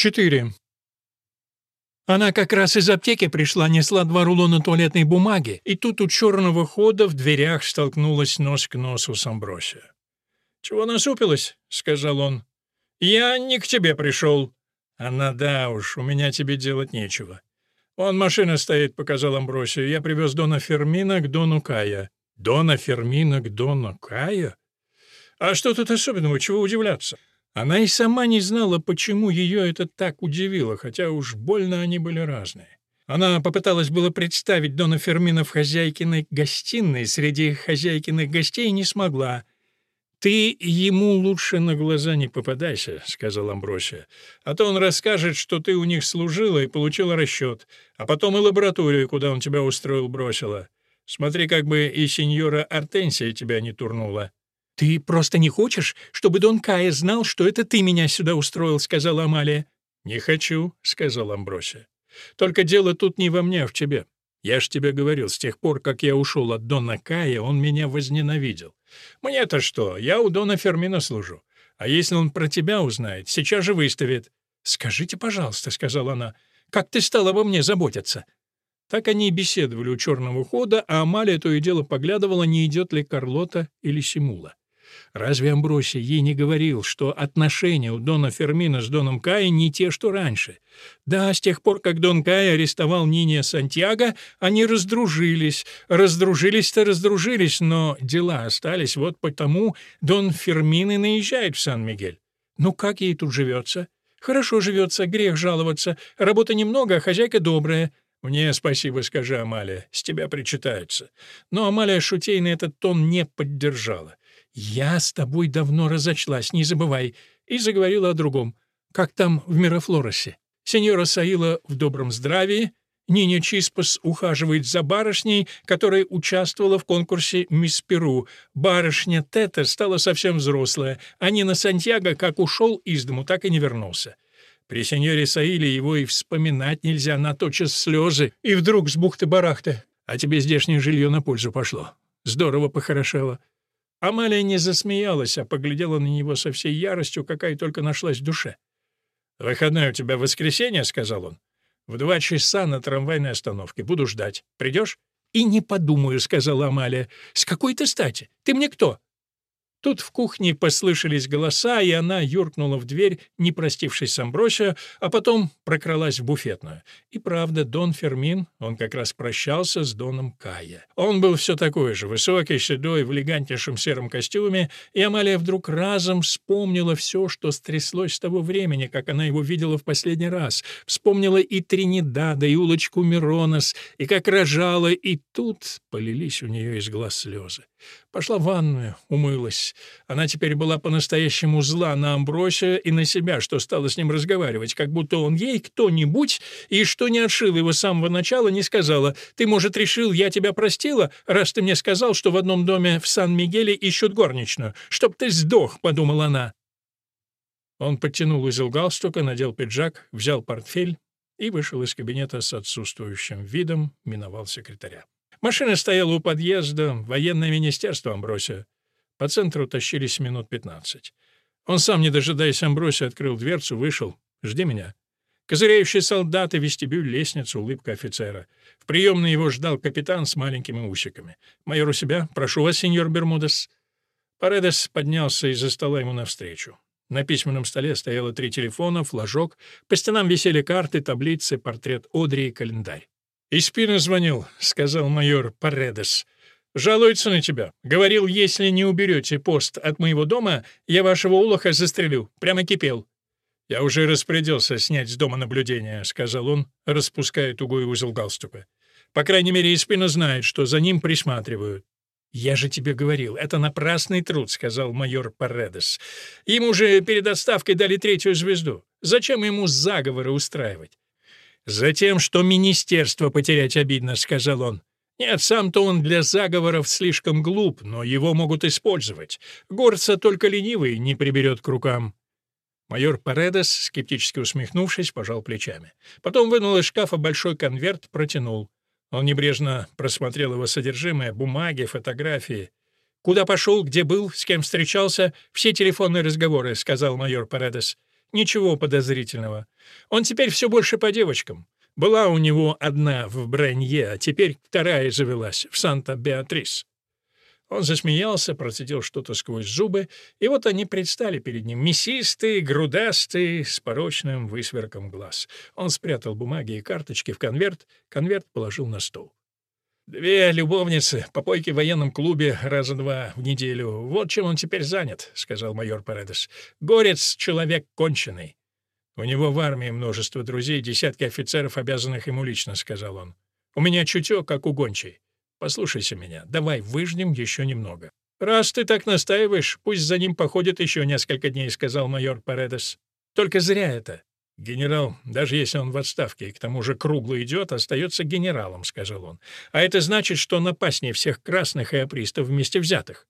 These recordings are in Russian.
4. Она как раз из аптеки пришла, несла два рулона туалетной бумаги, и тут у черного хода в дверях столкнулась нос к носу с Амбросио. «Чего насупилась?» — сказал он. «Я не к тебе пришел». «Она, да уж, у меня тебе делать нечего». «Вон машина стоит», — показал Амбросио. «Я привез Дона Фермина к Дону Кая». «Дона Фермина к Дону Кая?» «А что тут особенного? Чего удивляться?» Она и сама не знала, почему ее это так удивило, хотя уж больно они были разные. Она попыталась было представить Дона Фермина в хозяйкиной гостиной, среди хозяйкиных гостей и не смогла. «Ты ему лучше на глаза не попадайся», — сказал Амбросия. «А то он расскажет, что ты у них служила и получила расчет, а потом и лабораторию, куда он тебя устроил, бросила. Смотри, как бы и сеньора Артенсия тебя не турнула». «Ты просто не хочешь, чтобы Дон Кая знал, что это ты меня сюда устроил», — сказала Амалия. «Не хочу», — сказал Амбросия. «Только дело тут не во мне, а в тебе. Я ж тебе говорил, с тех пор, как я ушел от Дона Кая, он меня возненавидел. Мне-то что, я у Дона Фермина служу. А если он про тебя узнает, сейчас же выставит». «Скажите, пожалуйста», — сказала она, — «как ты стал обо мне заботиться?» Так они и беседовали у черного хода, а Амалия то и дело поглядывала, не идет ли Карлота или Симула. Разве Амбросий ей не говорил, что отношения у Дона Фермина с Доном Кая не те, что раньше? Да, с тех пор, как Дон Кай арестовал Ниния Сантьяго, они раздружились. Раздружились-то раздружились, но дела остались. Вот потому Дон Фермин и наезжает в Сан-Мигель. Ну как ей тут живется? Хорошо живется, грех жаловаться. Работы немного, а хозяйка добрая. «Мне спасибо, скажи, Амалия, с тебя причитаются». Но Амалия Шутейна этот тон не поддержала. «Я с тобой давно разочлась, не забывай», и заговорила о другом. «Как там в Мирафлоросе? Сеньора Саила в добром здравии, Ниня Чиспас ухаживает за барышней, которая участвовала в конкурсе «Мисс Перу». Барышня Тета стала совсем взрослая, а Нина Сантьяго как ушел из дому, так и не вернулся. При сеньоре Саиле его и вспоминать нельзя, на тотчас слезы, и вдруг с бухты-барахты. А тебе здешнее жилье на пользу пошло. Здорово похорошело. Амалия не засмеялась, а поглядела на него со всей яростью, какая только нашлась в душе. «Выходной у тебя воскресенье?» — сказал он. «В два часа на трамвайной остановке. Буду ждать. Придешь?» «И не подумаю», — сказала Амалия. «С какой то стати? Ты мне кто?» Тут в кухне послышались голоса, и она юркнула в дверь, не простившись с Амбросио, а потом прокралась в буфетную. И правда, Дон Фермин, он как раз прощался с Доном Кая. Он был все такой же, высокий, седой, в элегантнейшем сером костюме, и Амалия вдруг разом вспомнила все, что стряслось с того времени, как она его видела в последний раз. Вспомнила и Тринидада, и улочку Миронос, и как рожала, и тут полились у нее из глаз слезы. Пошла в ванную, умылась. Она теперь была по-настоящему зла на Амбросия и на себя, что стала с ним разговаривать, как будто он ей кто-нибудь, и что не отшил его с самого начала, не сказала. «Ты, может, решил, я тебя простила, раз ты мне сказал, что в одном доме в Сан-Мигеле ищут горничную? Чтоб ты сдох», — подумала она. Он подтянул узел галстука, надел пиджак, взял портфель и вышел из кабинета с отсутствующим видом, миновал секретаря. Машина стояла у подъезда, военное министерство Амбросия. По центру тащились минут пятнадцать. Он сам, не дожидаясь Амбросия, открыл дверцу, вышел. «Жди меня». Козыряющие солдаты, вестибюль, лестница, улыбка офицера. В приемной его ждал капитан с маленькими усиками. «Майор у себя? Прошу вас, сеньор Бермудес». Паредес поднялся из-за стола ему навстречу. На письменном столе стояло три телефона, флажок, по стенам висели карты, таблицы, портрет Одри и календарь. «Испина звонил», — сказал майор Паредес. «Жалуется на тебя. Говорил, если не уберете пост от моего дома, я вашего улоха застрелю. Прямо кипел». «Я уже распорядился снять с дома наблюдение», — сказал он, распуская тугой узел галстука. «По крайней мере, Испина знает, что за ним присматривают». «Я же тебе говорил, это напрасный труд», — сказал майор Паредес. «Ему же перед отставкой дали третью звезду. Зачем ему заговоры устраивать? «Затем, что министерство потерять обидно», — сказал он. «Нет, сам-то он для заговоров слишком глуп, но его могут использовать. Горца только ленивый не приберет к рукам». Майор Паредес, скептически усмехнувшись, пожал плечами. Потом вынул из шкафа большой конверт, протянул. Он небрежно просмотрел его содержимое, бумаги, фотографии. «Куда пошел, где был, с кем встречался, все телефонные разговоры», — сказал майор Паредес. Ничего подозрительного. Он теперь все больше по девочкам. Была у него одна в Бренье, а теперь вторая завелась в Санта-Беатрис. Он засмеялся, процедил что-то сквозь зубы, и вот они предстали перед ним, мясистые, грудастые, с порочным высверком глаз. Он спрятал бумаги и карточки в конверт, конверт положил на стол. «Две любовницы, попойки в военном клубе раза два в неделю. Вот чем он теперь занят», — сказал майор Паредес. «Горец — человек конченый». «У него в армии множество друзей, десятки офицеров, обязанных ему лично», — сказал он. «У меня чутье, как у гончей. Послушайся меня, давай выждем еще немного». «Раз ты так настаиваешь, пусть за ним походит еще несколько дней», — сказал майор Паредес. «Только зря это. «Генерал, даже если он в отставке и к тому же кругло идет, остается генералом», — сказал он. «А это значит, что он опаснее всех красных и апристов вместе взятых».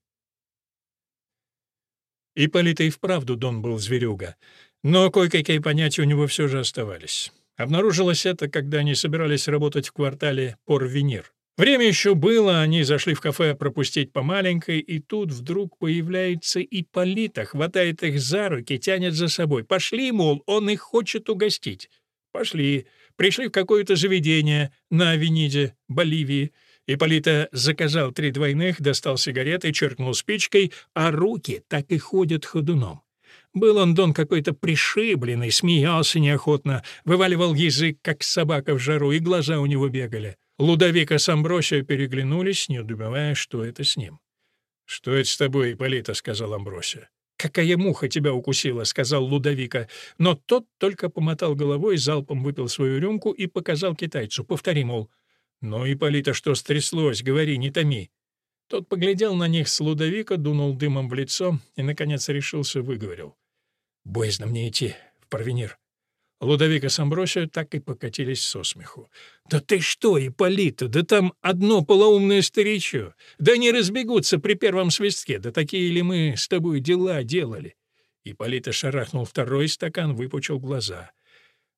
Ипполит и вправду Дон был зверюга, но кое-какие понятия у него все же оставались. Обнаружилось это, когда они собирались работать в квартале Порвенир. Время еще было, они зашли в кафе пропустить по маленькой, и тут вдруг появляется Ипполита, хватает их за руки, тянет за собой. Пошли, мол, он их хочет угостить. Пошли. Пришли в какое-то заведение на Авениде, Боливии. Ипполита заказал три двойных, достал сигареты, черкнул спичкой, а руки так и ходят ходуном. Был он, Дон, какой-то пришибленный, смеялся неохотно, вываливал язык, как собака в жару, и глаза у него бегали. Лудовика с Амбросио переглянулись, не недоумевая, что это с ним. «Что это с тобой, Ипполита?» — сказал Амбросио. «Какая муха тебя укусила?» — сказал Лудовика. Но тот только помотал головой, залпом выпил свою рюмку и показал китайцу. «Повтори, мол». «Ну, Ипполита, что стряслось? Говори, не томи». Тот поглядел на них с Лудовика, дунул дымом в лицо и, наконец, решился, выговорил. «Боязно мне идти в Парвенир. Лудовика с Амбросио так и покатились со смеху. «Да ты что, Ипполита, да там одно полоумное старичье! Да они разбегутся при первом свистке, да такие ли мы с тобой дела делали!» Ипполита шарахнул второй стакан, выпучил глаза.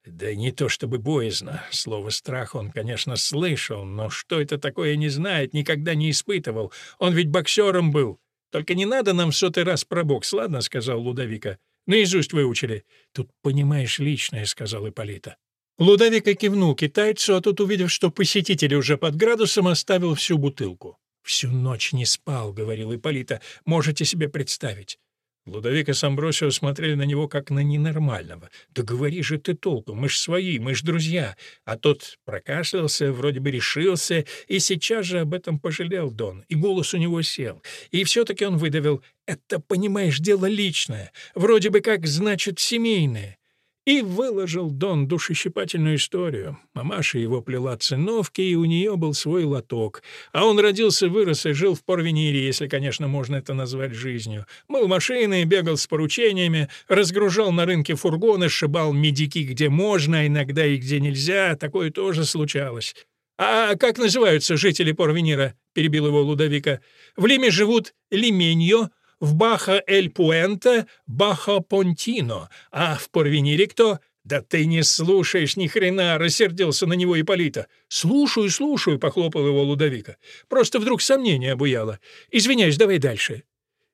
Да не то чтобы боязно. Слово «страх» он, конечно, слышал, но что это такое не знает, никогда не испытывал. Он ведь боксером был. Только не надо нам в сотый раз про бокс, ладно?» — сказал Лудовика. Наизусть выучили. Тут понимаешь личное, — сказал Ипполита. Лудовик кивнул китайцу, а тот, увидев, что посетитель уже под градусом, оставил всю бутылку. «Всю ночь не спал», — говорил Ипполита. «Можете себе представить. Лудовик и Самбросио смотрели на него как на ненормального. «Да говори же ты толком, мы ж свои, мы ж друзья!» А тот прокашлялся, вроде бы решился, и сейчас же об этом пожалел Дон, и голос у него сел. И все-таки он выдавил «Это, понимаешь, дело личное, вроде бы как, значит, семейное». И выложил Дон душещипательную историю. Мамаша его плела циновки, и у нее был свой лоток. А он родился, вырос и жил в Порвенире, если, конечно, можно это назвать жизнью. Мыл машины, бегал с поручениями, разгружал на рынке фургоны, сшибал медики где можно, иногда и где нельзя. Такое тоже случалось. «А как называются жители Порвенира?» — перебил его Лудовика. «В Лиме живут Лименьо, в Баха-эль-Пуэнте Баха-Понтино, а в Порвенире кто? «Да ты не слушаешь ни хрена!» — рассердился на него Ипполита. «Слушаю, слушаю!» — похлопал его Лудовика. «Просто вдруг сомнение обуяло. Извиняюсь, давай дальше».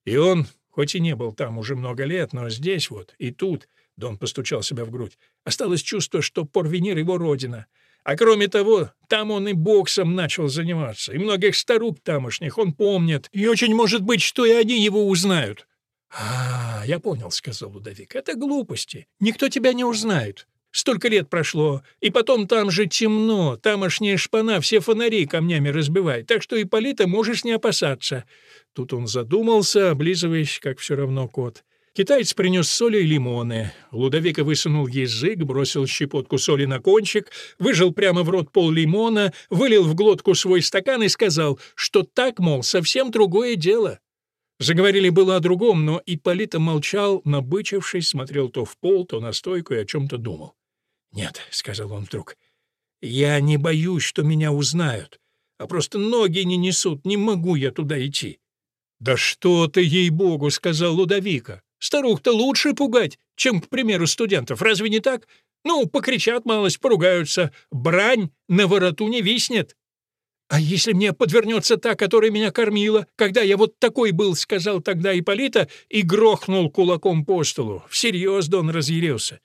И он, хоть и не был там уже много лет, но здесь вот и тут, — Дон постучал себя в грудь, — осталось чувство, что Порвенир — его родина. А кроме того, там он и боксом начал заниматься, и многих старук тамошних он помнит, и очень может быть, что и они его узнают. «А, я понял», — сказал Лудовик, — «это глупости. Никто тебя не узнает. Столько лет прошло, и потом там же темно, тамошняя шпана все фонари камнями разбивает, так что Ипполита можешь не опасаться». Тут он задумался, облизываясь, как все равно кот. Китаец принес соли и лимоны. Лудовика высунул язык, бросил щепотку соли на кончик, выжил прямо в рот пол лимона, вылил в глотку свой стакан и сказал, что так, мол, совсем другое дело. Заговорили было о другом, но Ипполита молчал, набычившись, смотрел то в пол, то на стойку и о чем-то думал. «Нет», — сказал он вдруг, — «я не боюсь, что меня узнают, а просто ноги не несут, не могу я туда идти». «Да что ты, ей-богу!» — сказал Лудовика. Старух-то лучше пугать, чем, к примеру, студентов. Разве не так? Ну, покричат малость, поругаются. Брань на вороту не виснет. «А если мне подвернется та, которая меня кормила, когда я вот такой был», — сказал тогда Ипполита и грохнул кулаком по столу. Всерьез Дон разъярился.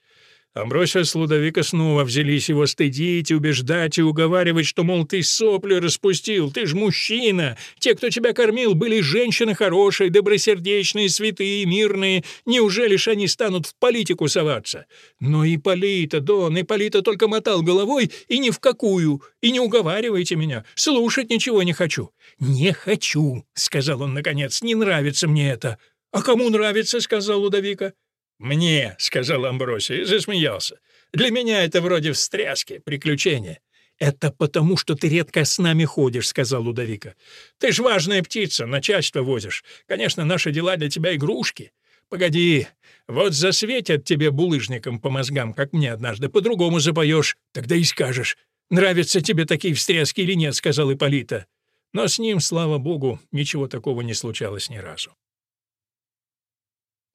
Амбросия с Лудовика снова взялись его стыдить, убеждать и уговаривать, что, мол, ты сопли распустил, ты ж мужчина. Те, кто тебя кормил, были женщины хорошие, добросердечные, святые, мирные. Неужели ж они станут в политику соваться? Но Ипполита, Дон, Ипполита только мотал головой и ни в какую. И не уговаривайте меня, слушать ничего не хочу. «Не хочу», — сказал он наконец, — «не нравится мне это». «А кому нравится?» — сказал Лудовика. «Мне», — сказал Амбросий засмеялся. «Для меня это вроде встряски, приключения». «Это потому, что ты редко с нами ходишь», — сказал Лудовика. «Ты ж важная птица, начальство возишь. Конечно, наши дела для тебя игрушки. Погоди, вот засветят тебе булыжником по мозгам, как мне однажды, по-другому запоешь, тогда и скажешь. Нравятся тебе такие встряски или нет», — сказал Ипполита. Но с ним, слава богу, ничего такого не случалось ни разу.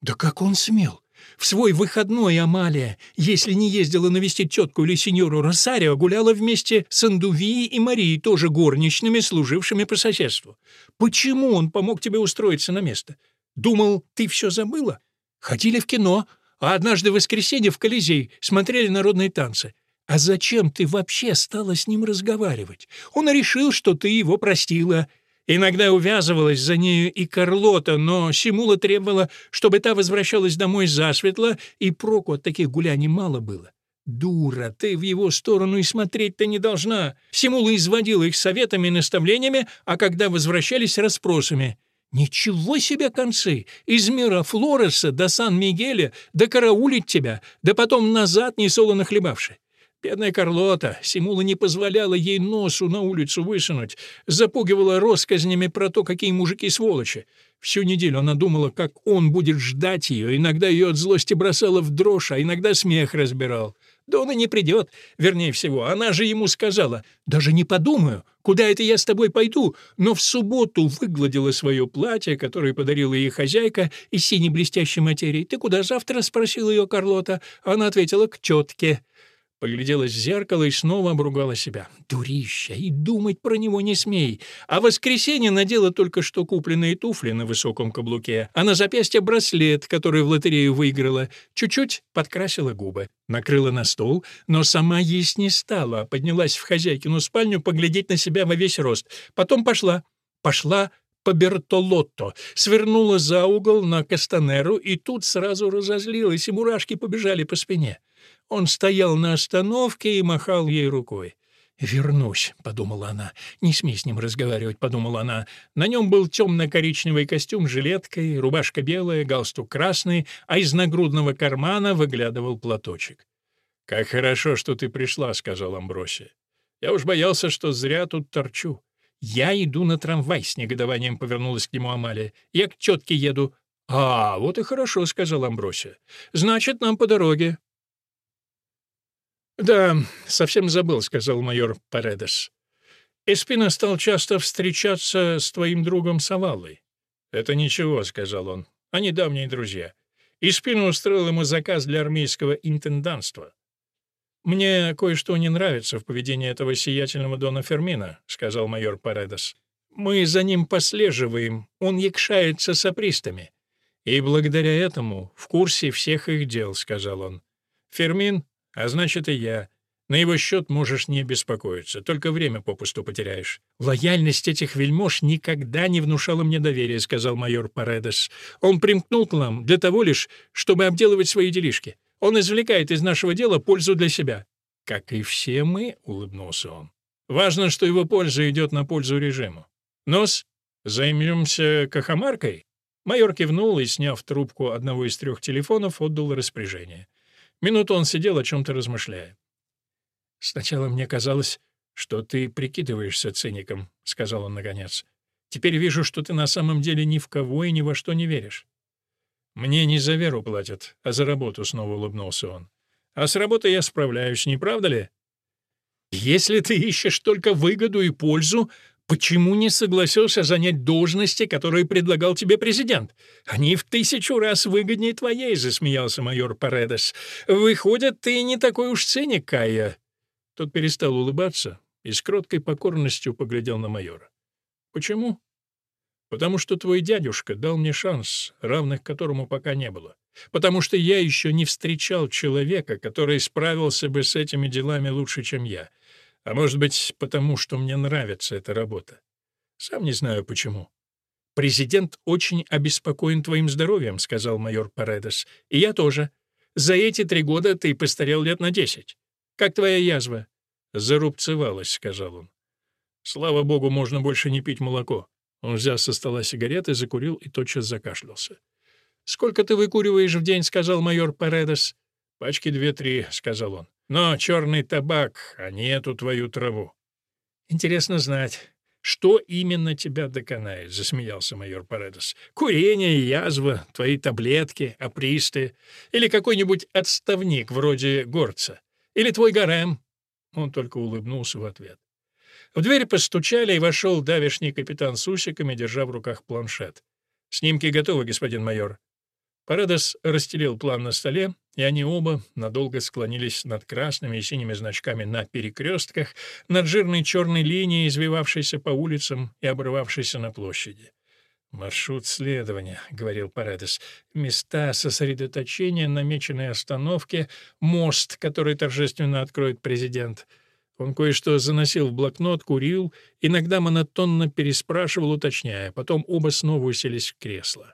«Да как он смел? В свой выходной Амалия, если не ездила навестить тетку или сеньору Росарио, гуляла вместе с Андувией и Марией, тоже горничными, служившими по соседству. Почему он помог тебе устроиться на место? Думал, ты все забыла? Ходили в кино, а однажды в воскресенье в Колизей смотрели народные танцы. А зачем ты вообще стала с ним разговаривать? Он решил, что ты его простила, Иногда увязывалась за нею и Карлота, но Симула требовала, чтобы та возвращалась домой засветло, и проку от таких гуляний мало было. «Дура, ты в его сторону и смотреть-то не должна!» Симула изводила их советами и наставлениями, а когда возвращались расспросами. «Ничего себе концы! Из мира Флореса до Сан-Мигеля, до караулить тебя, да потом назад несолоно хлебавши!» Бедная Карлота, Симула не позволяла ей носу на улицу высунуть, запугивала россказнями про то, какие мужики сволочи. Всю неделю она думала, как он будет ждать ее, иногда ее от злости бросала в дрожь, а иногда смех разбирал. Да он и не придет, вернее всего, она же ему сказала, «Даже не подумаю, куда это я с тобой пойду», но в субботу выгладила свое платье, которое подарила ей хозяйка из синей блестящей материи. «Ты куда завтра?» — спросила ее Карлота. Она ответила, «К тетке». Погляделась в зеркало и снова обругала себя. «Дурища! И думать про него не смей!» А в воскресенье надела только что купленные туфли на высоком каблуке, а на запястье браслет, который в лотерею выиграла. Чуть-чуть подкрасила губы. Накрыла на стол, но сама есть не стала, поднялась в хозяйкину спальню поглядеть на себя во весь рост. Потом пошла. Пошла по Бертолотто, свернула за угол на Кастанеру и тут сразу разозлилась, и мурашки побежали по спине. Он стоял на остановке и махал ей рукой. «Вернусь», — подумала она. «Не смей с ним разговаривать», — подумала она. На нем был темно-коричневый костюм с жилеткой, рубашка белая, галстук красный, а из нагрудного кармана выглядывал платочек. «Как хорошо, что ты пришла», — сказал Амбросия. «Я уж боялся, что зря тут торчу». «Я иду на трамвай», — с негодованием повернулась к нему Амалия. «Я к тетке еду». «А, вот и хорошо», — сказал Амбросия. «Значит, нам по дороге. «Да, совсем забыл», — сказал майор Паредес. «Эспина стал часто встречаться с твоим другом Савалой». «Это ничего», — сказал он. «Они давние друзья. Испина устроил ему заказ для армейского интенданства». «Мне кое-что не нравится в поведении этого сиятельного Дона Фермина», — сказал майор Паредес. «Мы за ним послеживаем, он якшается с апристами». «И благодаря этому в курсе всех их дел», — сказал он. «Фермин а значит, и я. На его счет можешь не беспокоиться, только время попусту потеряешь. «Лояльность этих вельмож никогда не внушала мне доверия», — сказал майор Паредес. «Он примкнул к нам для того лишь, чтобы обделывать свои делишки. Он извлекает из нашего дела пользу для себя». «Как и все мы», — улыбнулся он. «Важно, что его польза идет на пользу режиму. Нос, займемся кахамаркой?» Майор кивнул и, сняв трубку одного из трех телефонов, отдал распоряжение. Минуту он сидел, о чем-то размышляя. «Сначала мне казалось, что ты прикидываешься циником», — сказал он наконец. «Теперь вижу, что ты на самом деле ни в кого и ни во что не веришь». «Мне не за веру платят, а за работу», — снова улыбнулся он. «А с работой я справляюсь, не правда ли?» «Если ты ищешь только выгоду и пользу, Почему не согласился занять должности, которые предлагал тебе президент? Они в тысячу раз выгоднее твоей, — засмеялся майор Паредес. Выходит, ты не такой уж циник, Кая. Тот перестал улыбаться, и с кроткой покорностью поглядел на майора. «Почему?» «Потому что твой дядюшка дал мне шанс, равных которому пока не было. Потому что я еще не встречал человека, который справился бы с этими делами лучше, чем я. А может быть, потому что мне нравится эта работа. Сам не знаю почему. «Президент очень обеспокоен твоим здоровьем», — сказал майор Паредес. «И я тоже. За эти три года ты постарел лет на десять. Как твоя язва?» «Зарубцевалась», — сказал он. «Слава богу, можно больше не пить молоко». Он взял со стола сигареты, закурил и тотчас закашлялся. «Сколько ты выкуриваешь в день?» — сказал майор Паредес. «Пачки две-три», — сказал он. «Но черный табак, а не эту твою траву». «Интересно знать, что именно тебя доконает?» — засмеялся майор Паредес. «Курение, язва, твои таблетки, апристы или какой-нибудь отставник вроде горца? Или твой гарем?» Он только улыбнулся в ответ. В дверь постучали, и вошел давишний капитан с усиками, держа в руках планшет. «Снимки готовы, господин майор». Парадос расстелил план на столе, и они оба надолго склонились над красными и синими значками на перекрестках, над жирной черной линией, извивавшейся по улицам и обрывавшейся на площади. «Маршрут следования», — говорил Парадос, — «места сосредоточения, намеченные остановки, мост, который торжественно откроет президент». Он кое-что заносил в блокнот, курил, иногда монотонно переспрашивал, уточняя, потом оба снова уселись в кресло.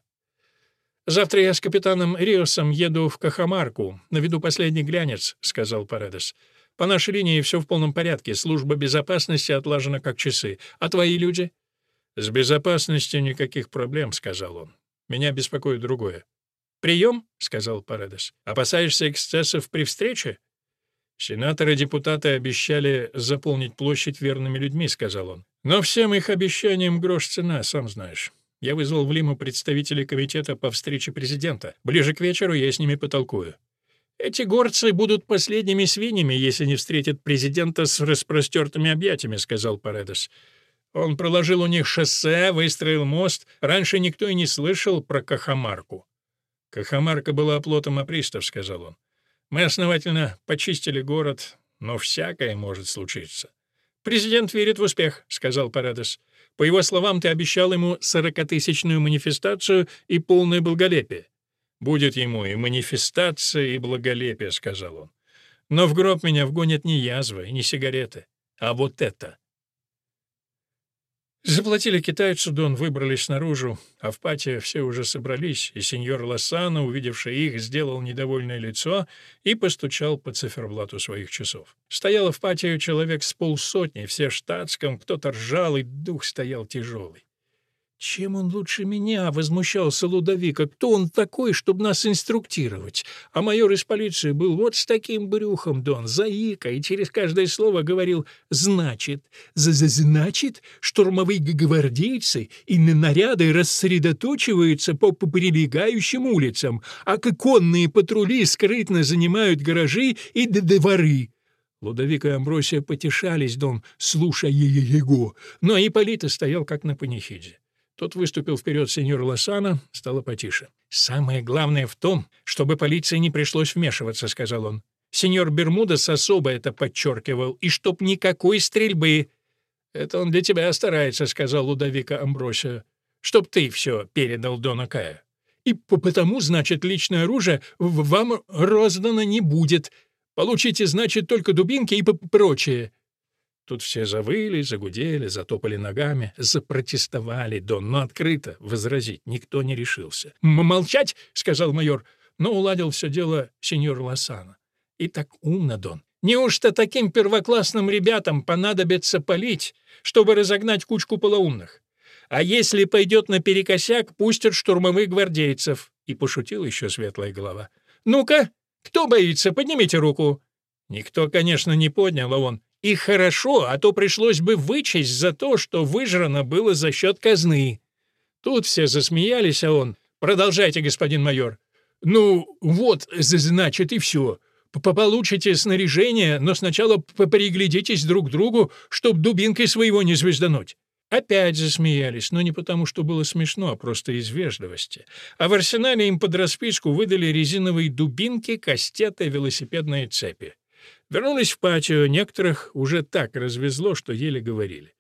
«Завтра я с капитаном Риосом еду в Кахамарку, наведу последний глянец», — сказал Паредес. «По нашей линии все в полном порядке, служба безопасности отлажена как часы. А твои люди?» «С безопасностью никаких проблем», — сказал он. «Меня беспокоит другое». «Прием?» — сказал Паредес. «Опасаешься эксцессов при встрече?» «Сенаторы и депутаты обещали заполнить площадь верными людьми», — сказал он. «Но всем их обещаниям грош цена, сам знаешь. Я вызвал в Лиму представителей комитета по встрече президента. Ближе к вечеру я с ними потолкую. Эти горцы будут последними свиньями, если не встретят президента с распростертыми объятиями», — сказал Паредес. Он проложил у них шоссе, выстроил мост. Раньше никто и не слышал про Кахамарку. «Кахамарка была оплотом апристов», — сказал он. «Мы основательно почистили город, но всякое может случиться». «Президент верит в успех», — сказал Парадес. По его словам, ты обещал ему сорокатысячную манифестацию и полное благолепие. «Будет ему и манифестация, и благолепие», — сказал он. «Но в гроб меня вгонят не язва и не сигареты, а вот это». Заплатили китайцу, Дон выбрались наружу, а в патио все уже собрались, и сеньор Лосано, увидевший их, сделал недовольное лицо и постучал по циферблату своих часов. Стояло в патио человек с полсотни, все штатском, кто-то ржал, и дух стоял тяжелый. «Чем он лучше меня?» — возмущался Лудовика. «Кто он такой, чтобы нас инструктировать?» А майор из полиции был вот с таким брюхом, Дон, заика, и через каждое слово говорил «значит». «Значит, штурмовые гвардейцы и наряды рассредоточиваются по прилегающим улицам, а конные патрули скрытно занимают гаражи и дворы». Лудовик и Амбросия потешались, Дон, слушая его, но Ипполита стоял как на панихиде. Тот выступил вперед сеньор Лосана, стало потише. «Самое главное в том, чтобы полиции не пришлось вмешиваться», — сказал он. «Сеньор Бермудес особо это подчеркивал, и чтоб никакой стрельбы». «Это он для тебя старается», — сказал Лудовика Амбросия. «Чтоб ты все передал Дона Кая. И потому, значит, личное оружие вам роздано не будет. Получите, значит, только дубинки и прочее. Тут все завыли, загудели, затопали ногами, запротестовали, Дон, но открыто возразить никто не решился. «Молчать!» — сказал майор, но уладил все дело сеньор Лосана. «И так умно, Дон. Неужто таким первоклассным ребятам понадобится полить, чтобы разогнать кучку полоумных? А если пойдет наперекосяк, пустят штурмовых гвардейцев». И пошутил еще светлая голова. «Ну-ка, кто боится, поднимите руку». Никто, конечно, не поднял, а он и хорошо, а то пришлось бы вычесть за то, что выжрано было за счет казны. Тут все засмеялись, а он... «Продолжайте, господин майор». «Ну, вот, значит, и все. Получите снаряжение, но сначала приглядитесь друг к другу, чтоб дубинкой своего не звездануть». Опять засмеялись, но не потому, что было смешно, а просто из вежливости. А в арсенале им под расписку выдали резиновые дубинки, кастеты, велосипедные цепи. Вернулись в патио, некоторых уже так развезло, что еле говорили.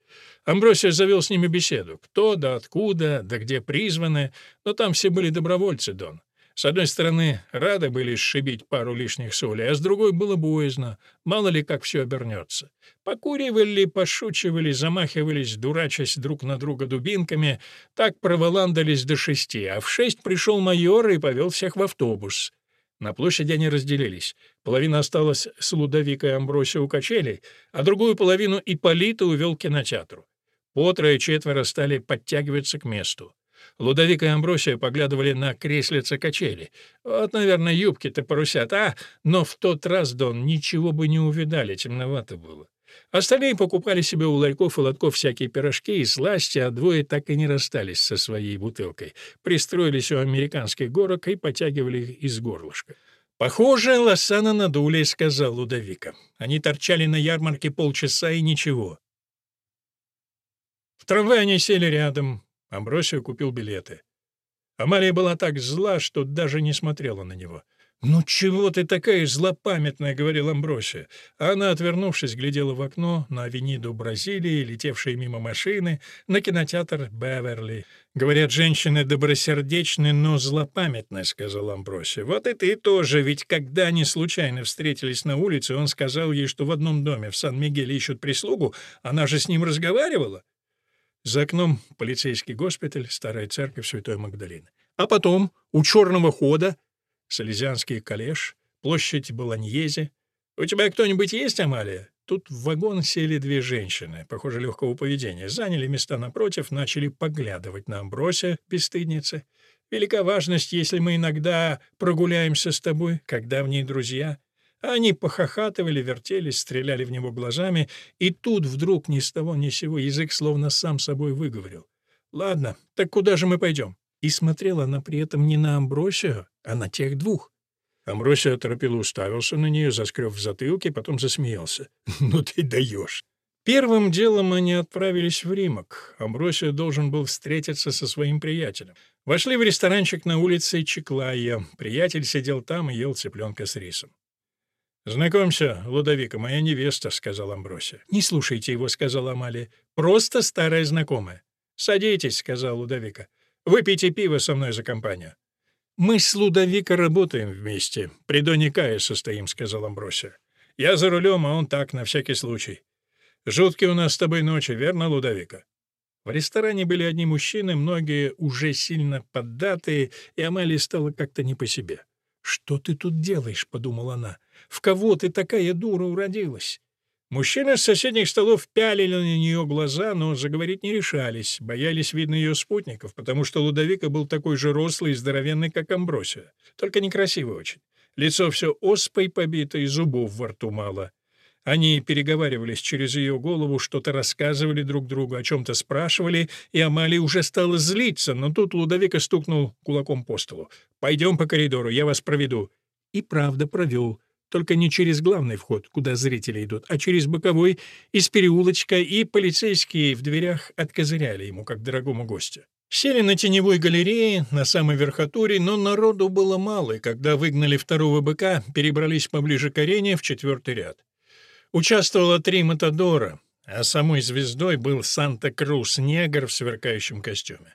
Амбросия завел с ними беседу. Кто да откуда, да где призваны, но там все были добровольцы, Дон. С одной стороны, рады были сшибить пару лишних солей, а с другой было боязно. Мало ли, как все обернется. Покуривали, пошучивали, замахивались, дурачась друг на друга дубинками. Так проволандались до шести, а в шесть пришел майор и повел всех в автобус. На площади они разделились. Половина осталась с Лудовикой и Амбросией у качелей, а другую половину Ипполита увел к кинотеатру. По трое четверо стали подтягиваться к месту. Лудовик и Амбросия поглядывали на креслица качели. Вот, наверное, юбки-то парусят, а? Но в тот раз, Дон, ничего бы не увидали, темновато было. Остальные покупали себе у ларьков и лотков всякие пирожки и сласти, а двое так и не расстались со своей бутылкой. Пристроились у американских горок и потягивали их из горлышка. «Похоже, Лосана надули», — сказал Лудовика. Они торчали на ярмарке полчаса и ничего. В трамвай они сели рядом, Амбросио купил билеты. Амалия была так зла, что даже не смотрела на него. «Ну чего ты такая злопамятная?» — говорил Амбросия. Она, отвернувшись, глядела в окно на авениду Бразилии, летевшие мимо машины, на кинотеатр Беверли. «Говорят, женщины добросердечны, но злопамятны», — сказал Амбросия. «Вот и ты тоже, ведь когда они случайно встретились на улице, он сказал ей, что в одном доме в Сан-Мигеле ищут прислугу, она же с ним разговаривала». За окном полицейский госпиталь, старая церковь Святой Магдалины. А потом у черного хода Салезианский коллеж, площадь Болоньезе. «У тебя кто-нибудь есть, Амалия?» Тут в вагон сели две женщины, похоже, легкого поведения, заняли места напротив, начали поглядывать на Амбросия, бесстыдницы. «Велика важность, если мы иногда прогуляемся с тобой, как давние друзья. Они похохатывали, вертелись, стреляли в него глазами, и тут вдруг ни с того ни с сего язык словно сам собой выговорил. «Ладно, так куда же мы пойдем?» И смотрела она при этом не на Амбросию, а на тех двух. Амбросия торопило уставился на нее, заскреб в затылке, потом засмеялся. «Ну ты даешь!» Первым делом они отправились в Римок. Амбросия должен был встретиться со своим приятелем. Вошли в ресторанчик на улице Чеклая. Приятель сидел там и ел цыпленка с рисом. «Знакомься, Лудовика, моя невеста», — сказал Амбросия. «Не слушайте его», — сказала Амалия. «Просто старая знакомая». «Садитесь», — сказал Лудовика. «Выпейте пиво со мной за компанию». «Мы с Лудовика работаем вместе. При Доне Кае состоим», — сказал Амбросия. «Я за рулем, а он так, на всякий случай. Жуткие у нас с тобой ночи, верно, Лудовика?» В ресторане были одни мужчины, многие уже сильно поддатые, и Амалии стало как-то не по себе. «Что ты тут делаешь?» — подумала она. В кого ты такая дура уродилась?» Мужчины с соседних столов пялили на нее глаза, но заговорить не решались, боялись, видно, ее спутников, потому что Лудовика был такой же рослый и здоровенный, как Амбросия, только некрасивый очень. Лицо все оспой побито и зубов во рту мало. Они переговаривались через ее голову, что-то рассказывали друг другу, о чем-то спрашивали, и Амалия уже стала злиться, но тут Лудовика стукнул кулаком по столу. «Пойдем по коридору, я вас проведу». И правда провел. Только не через главный вход, куда зрители идут, а через боковой, из переулочка, и полицейские в дверях откозыряли ему, как дорогому гостю. Сели на теневой галерее, на самой верхотуре, но народу было мало, и когда выгнали второго быка, перебрались поближе к арене в четвертый ряд. Участвовало три Матадора, а самой звездой был Санта-Крус-негр в сверкающем костюме.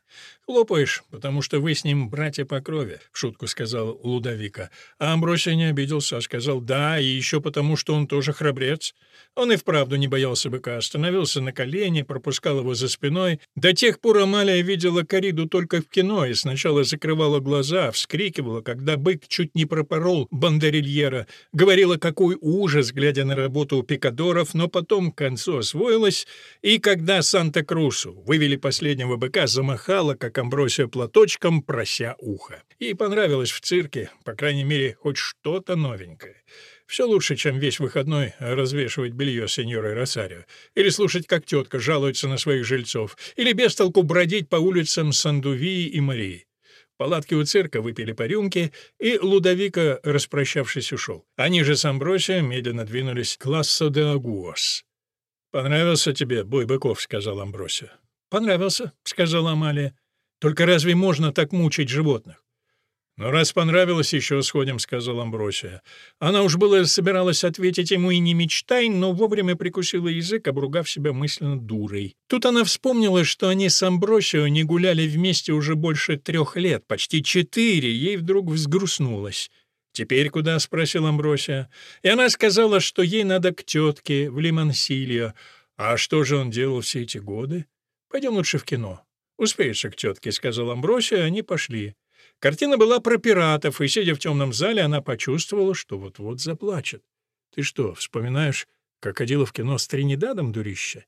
«Хлопаешь, потому что вы с ним братья по крови», — в шутку сказал Лудовика. А Амбросия не обиделся, а сказал «да, и еще потому, что он тоже храбрец». Он и вправду не боялся быка, остановился на колени, пропускал его за спиной. До тех пор Амалия видела кориду только в кино и сначала закрывала глаза, вскрикивала, когда бык чуть не пропорол бандерильера, говорила, какой ужас, глядя на работу пикадоров, но потом к концу освоилась, и когда Санта-Крусу вывели последнего быка, замахала, как Амбросия платочком, прося ухо. Ей понравилось в цирке, по крайней мере, хоть что-то новенькое. Все лучше, чем весь выходной развешивать белье сеньорой Росарио, или слушать, как тетка жалуется на своих жильцов, или без толку бродить по улицам Сандувии и Марии. Палатки у цирка выпили по рюмке, и Лудовика, распрощавшись, ушел. Они же с Амбросием медленно двинулись к Лассо де Агуос. «Понравился тебе бой быков», — сказал Амбросио. «Понравился», — сказала Амалия. «Только разве можно так мучить животных?» «Ну, раз понравилось, еще сходим», — сказал Амбросия. Она уж было собиралась ответить ему и не мечтай, но вовремя прикусила язык, обругав себя мысленно дурой. Тут она вспомнила, что они с Амбросио не гуляли вместе уже больше трех лет, почти четыре, ей вдруг взгрустнулось. «Теперь куда?» — спросил Амбросия. И она сказала, что ей надо к тетке в Лимансильо. А что же он делал все эти годы? «Пойдем лучше в кино». «Успеешь к тетке», — сказал Амбросия, они пошли. Картина была про пиратов, и, сидя в темном зале, она почувствовала, что вот-вот заплачет. «Ты что, вспоминаешь, как ходила в кино с Тринидадом, дурище?»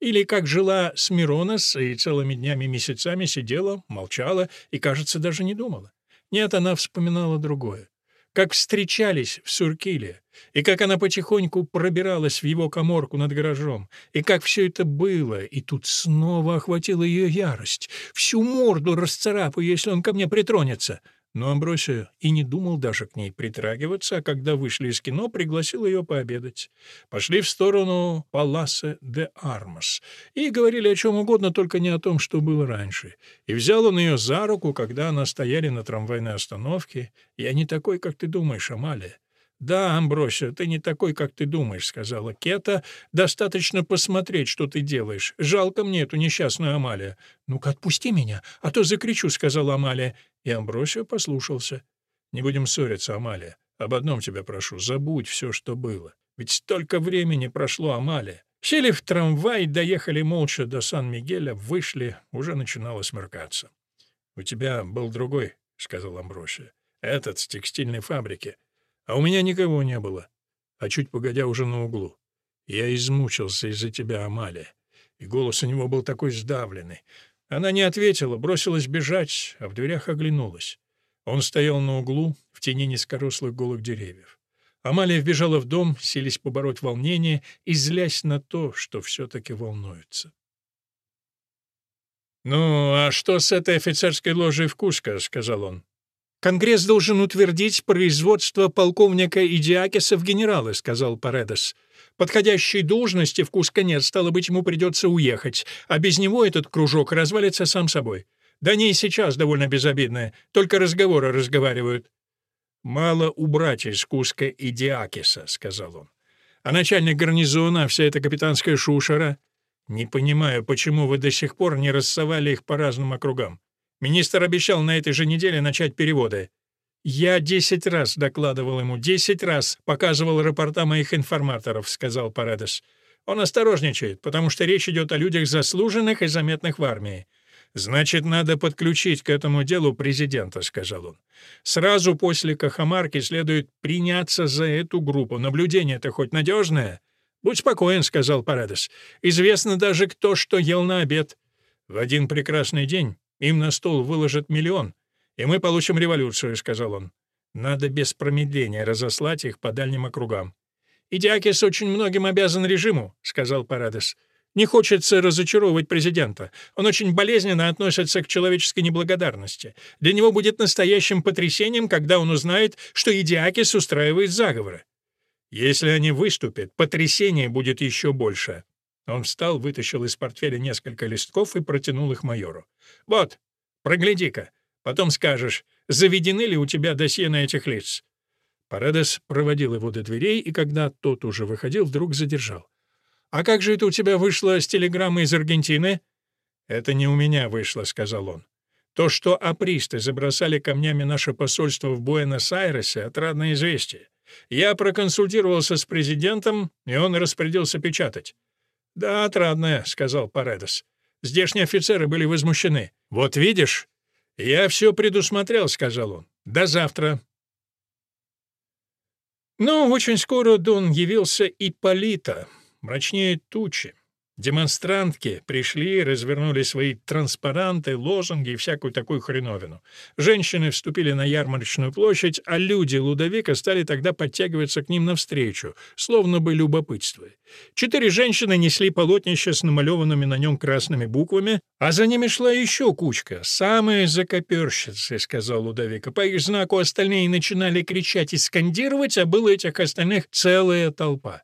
Или как жила с Миронос и целыми днями месяцами сидела, молчала и, кажется, даже не думала. Нет, она вспоминала другое как встречались в Суркиле, и как она потихоньку пробиралась в его коморку над гаражом, и как все это было, и тут снова охватила ее ярость. Всю морду расцарапаю, если он ко мне притронется. Но Амбросия и не думал даже к ней притрагиваться, а когда вышли из кино, пригласил ее пообедать. Пошли в сторону Паласа де Армас и говорили о чем угодно, только не о том, что было раньше. И взял он ее за руку, когда она стояли на трамвайной остановке. «Я не такой, как ты думаешь, Амалия. «Да, Амбросия, ты не такой, как ты думаешь», — сказала Кета. «Достаточно посмотреть, что ты делаешь. Жалко мне эту несчастную Амалия». «Ну-ка, отпусти меня, а то закричу», — сказала Амалия. И Амбросия послушался. «Не будем ссориться, Амалия. Об одном тебя прошу, забудь все, что было. Ведь столько времени прошло, Амалия». Сели в трамвай, доехали молча до Сан-Мигеля, вышли, уже начинало смеркаться. «У тебя был другой», — сказал Амбросия. «Этот с текстильной фабрики». А у меня никого не было. А чуть погодя уже на углу. Я измучился из-за тебя, Амалия. И голос у него был такой сдавленный. Она не ответила, бросилась бежать, а в дверях оглянулась. Он стоял на углу, в тени низкорослых голых деревьев. Амалия вбежала в дом, сились побороть волнение и злясь на то, что все-таки волнуется. «Ну, а что с этой офицерской ложей в Куско?» — сказал он. «Конгресс должен утвердить производство полковника Идиакиса в генералы», — сказал Паредос. «Подходящей должности в Куско нет, стало быть, ему придется уехать, а без него этот кружок развалится сам собой. Да не сейчас довольно безобидная, только разговоры разговаривают». «Мало убрать из Куска Идиакиса», — сказал он. «А начальник гарнизона, вся эта капитанская шушера...» «Не понимаю, почему вы до сих пор не рассовали их по разным округам. Министр обещал на этой же неделе начать переводы. «Я десять раз докладывал ему, десять раз показывал рапорта моих информаторов», — сказал Парадес. «Он осторожничает, потому что речь идет о людях заслуженных и заметных в армии. «Значит, надо подключить к этому делу президента», — сказал он. «Сразу после Кахамарки следует приняться за эту группу. Наблюдение-то хоть надежное?» «Будь спокоен», — сказал Парадес. «Известно даже, кто что ел на обед. В один прекрасный день им на стол выложат миллион, и мы получим революцию», — сказал он. «Надо без промедления разослать их по дальним округам». «Идиакис очень многим обязан режиму», — сказал Парадес. «Не хочется разочаровывать президента. Он очень болезненно относится к человеческой неблагодарности. Для него будет настоящим потрясением, когда он узнает, что Идиакис устраивает заговоры. Если они выступят, потрясение будет еще больше. Он встал, вытащил из портфеля несколько листков и протянул их майору. «Вот, прогляди-ка. Потом скажешь, заведены ли у тебя досье на этих лиц». Парадес проводил его до дверей, и когда тот уже выходил, вдруг задержал. «А как же это у тебя вышло с телеграммой из Аргентины?» «Это не у меня вышло», — сказал он. «То, что апристы забросали камнями наше посольство в Буэнос-Айресе, — отрадное известие. Я проконсультировался с президентом, и он распорядился печатать. «Да, отрадная», — сказал Паредос. «Здешние офицеры были возмущены. Вот видишь, я все предусмотрел», — сказал он. «До завтра». Но очень скоро Дон явился и Полита, мрачнее тучи. Демонстрантки пришли, развернули свои транспаранты, лозунги и всякую такую хреновину. Женщины вступили на ярмарочную площадь, а люди Лудовика стали тогда подтягиваться к ним навстречу, словно бы любопытствуя. Четыре женщины несли полотнище с намалеванными на нем красными буквами, а за ними шла еще кучка. «Самые закоперщицы», — сказал Лудовик. По их знаку остальные начинали кричать и скандировать, а было этих остальных целая толпа.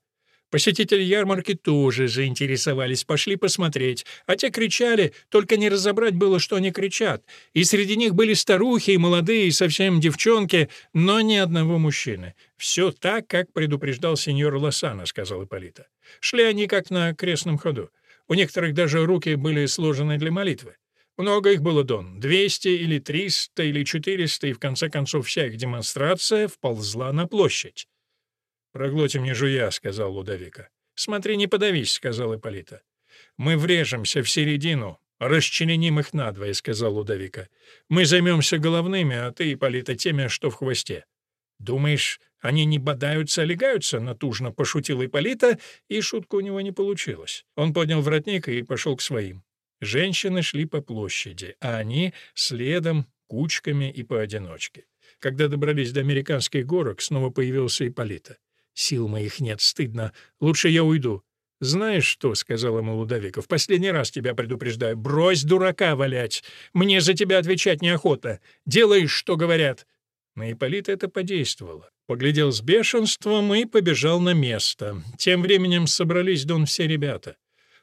Посетители ярмарки тоже заинтересовались, пошли посмотреть, а те кричали, только не разобрать было, что они кричат. И среди них были старухи и молодые, и совсем девчонки, но ни одного мужчины. «Все так, как предупреждал сеньор Лосана», — сказал Ипполита. Шли они как на крестном ходу. У некоторых даже руки были сложены для молитвы. Много их было, Дон. Двести или триста или четыреста, и в конце концов вся их демонстрация вползла на площадь. «Проглотим не жуя», — сказал Лудовика. «Смотри, не подавись», — сказал Ипполита. «Мы врежемся в середину, расчленим их надвое», — сказал Лудовика. «Мы займемся головными, а ты, Ипполита, теми, что в хвосте». «Думаешь, они не бодаются, а легаются?» — натужно пошутил Ипполита, и шутка у него не получилась. Он поднял воротник и пошел к своим. Женщины шли по площади, а они — следом, кучками и поодиночке. Когда добрались до американских горок, снова появился Ипполита. Сил моих нет, стыдно. Лучше я уйду. «Знаешь что?» — сказал ему Лудовика. «В последний раз тебя предупреждаю. Брось дурака валять. Мне за тебя отвечать неохота. Делай, что говорят». На Ипполита это подействовало. Поглядел с бешенством и побежал на место. Тем временем собрались дон все ребята.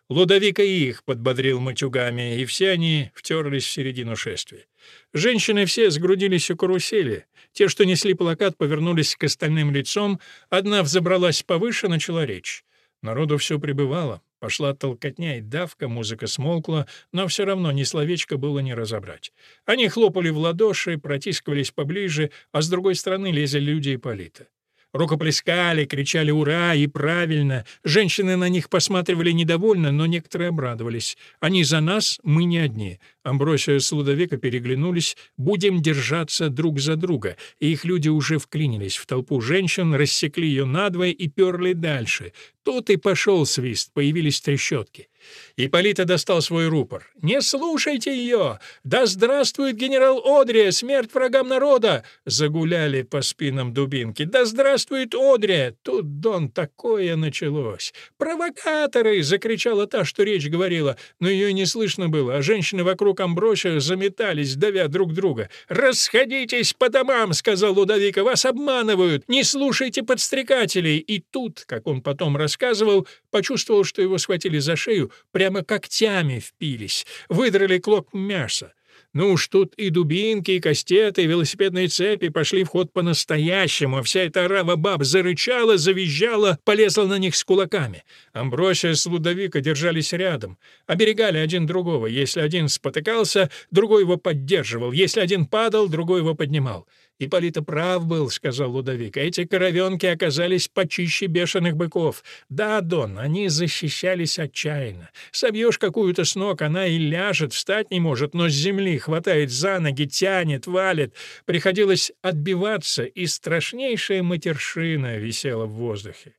Лудовика и их подбодрил матюгами, и все они втерлись в середину шествия. Женщины все сгрудились у карусели. Те, что несли плакат, повернулись к остальным лицом. Одна взобралась повыше, начала речь. Народу все прибывало. Пошла толкотня и давка, музыка смолкла, но все равно ни словечко было не разобрать. Они хлопали в ладоши, протискивались поближе, а с другой стороны лезли люди и полита. Рукоплескали, кричали «Ура!» и «Правильно!». Женщины на них посматривали недовольно, но некоторые обрадовались. «Они за нас, мы не одни». Амбросия с Лудовека переглянулись «Будем держаться друг за друга», и их люди уже вклинились в толпу женщин, рассекли ее надвое и перли дальше. Тут и пошел свист, появились трещотки. Ипполита достал свой рупор. «Не слушайте ее! Да здравствует генерал Одри! Смерть врагам народа!» Загуляли по спинам дубинки. «Да здравствует Одри!» Тут, Дон, такое началось. «Провокаторы!» — закричала та, что речь говорила, но ее не слышно было, а женщины вокруг Амбросия заметались, давя друг друга. «Расходитесь по домам!» — сказал Лудовика. «Вас обманывают! Не слушайте подстрекателей!» И тут, как он потом рассказывал, почувствовал, что его схватили за шею, прямо когтями впились, выдрали клок мяса. Ну уж тут и дубинки, и кастеты, и велосипедные цепи пошли в ход по-настоящему. Вся эта орава баб зарычала, завизжала, полезла на них с кулаками. Амбросия с Лудовика держались рядом, оберегали один другого. Если один спотыкался, другой его поддерживал. Если один падал, другой его поднимал. «Ипполита прав был», — сказал Лудовик. «Эти коровенки оказались почище бешеных быков. Да, Дон, они защищались отчаянно. Собьешь какую-то с ног, она и ляжет, встать не может, но с земли хватает за ноги, тянет, валит. Приходилось отбиваться, и страшнейшая матершина висела в воздухе.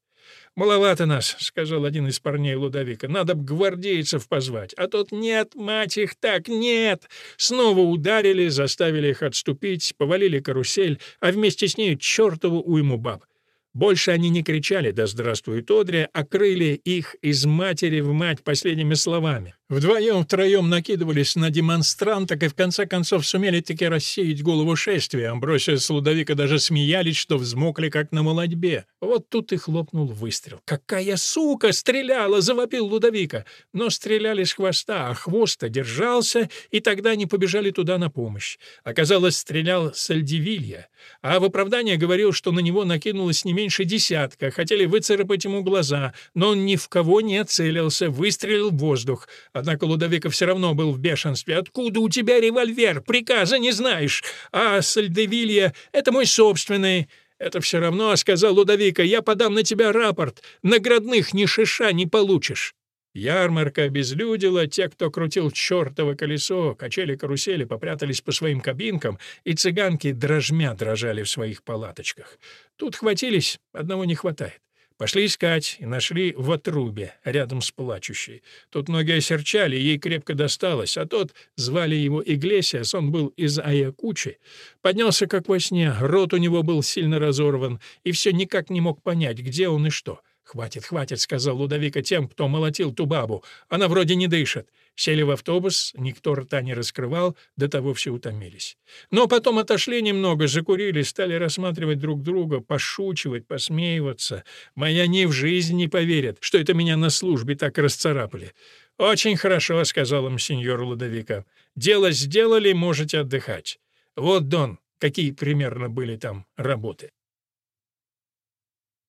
«Маловато нас», — сказал один из парней Лудовика. «Надо б гвардейцев позвать». А тот «нет, мать их, так нет». Снова ударили, заставили их отступить, повалили карусель, а вместе с ней чертову уйму баб. Больше они не кричали «Да здравствует Одри», а крыли их из матери в мать последними словами. Вдвоем-втроем накидывались на демонстранток и в конце концов сумели таки рассеять голову шествия. Амбросия с Лудовика даже смеялись, что взмокли, как на молодьбе. Вот тут и хлопнул выстрел. «Какая сука! Стреляла!» — завопил Лудовика. Но стреляли с хвоста, а хвост держался, и тогда они побежали туда на помощь. Оказалось, стрелял Сальдивилья, а в оправдание говорил, что на него накинулось не меньше десятка, хотели выцарапать ему глаза, но он ни в кого не целился, выстрелил в воздух — Однако Лудовика все равно был в бешенстве. «Откуда у тебя револьвер? Приказа не знаешь. А Сальдевилья — это мой собственный». «Это все равно», — сказал Лудовика, — «я подам на тебя рапорт. Наградных ни шиша не получишь». Ярмарка обезлюдила, те, кто крутил чертово колесо, качели-карусели, попрятались по своим кабинкам, и цыганки дрожмя дрожали в своих палаточках. Тут хватились, одного не хватает. Пошли искать и нашли в отрубе, рядом с плачущей. Тут многие серчали, ей крепко досталось, а тот, звали его Иглесиас, он был из Аякучи, поднялся как во сне, рот у него был сильно разорван, и все никак не мог понять, где он и что. «Хватит, хватит», — сказал Лудовика тем, кто молотил ту бабу. «Она вроде не дышит». Сели в автобус, никто рта не раскрывал, до того все утомились. Но потом отошли немного, закурили, стали рассматривать друг друга, пошучивать, посмеиваться. Моя ни в жизнь не поверят, что это меня на службе так расцарапали. «Очень хорошо», — сказал им сеньор Лудовика. «Дело сделали, можете отдыхать. Вот, Дон, какие примерно были там работы».